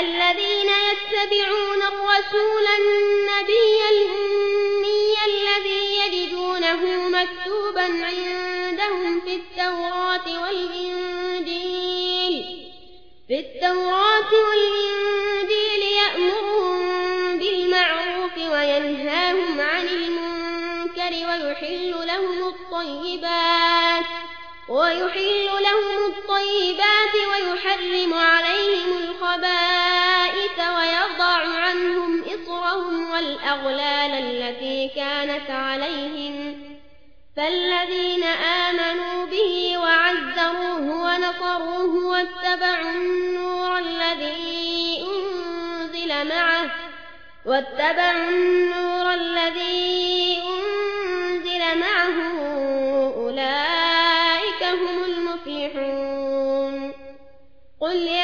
الذين يتبعون الرسول النبي الأمي الذي يجدونه مكتوبا عندهم في التوراة والإنجيل. في التوراة والإنجيل يأمرهم بالمعروف وينهاهم عن المنكر ويحل لهم الطيبات ويحل لهم الطيبات ويحرم عليهم والأغلال التي كانت عليهم فالذين آمنوا به وعزروه ونصروه واتبعوا النور الذي أنزل معه واتبعوا النور الذي أنزل معه أولئك هم المفلحون قل يا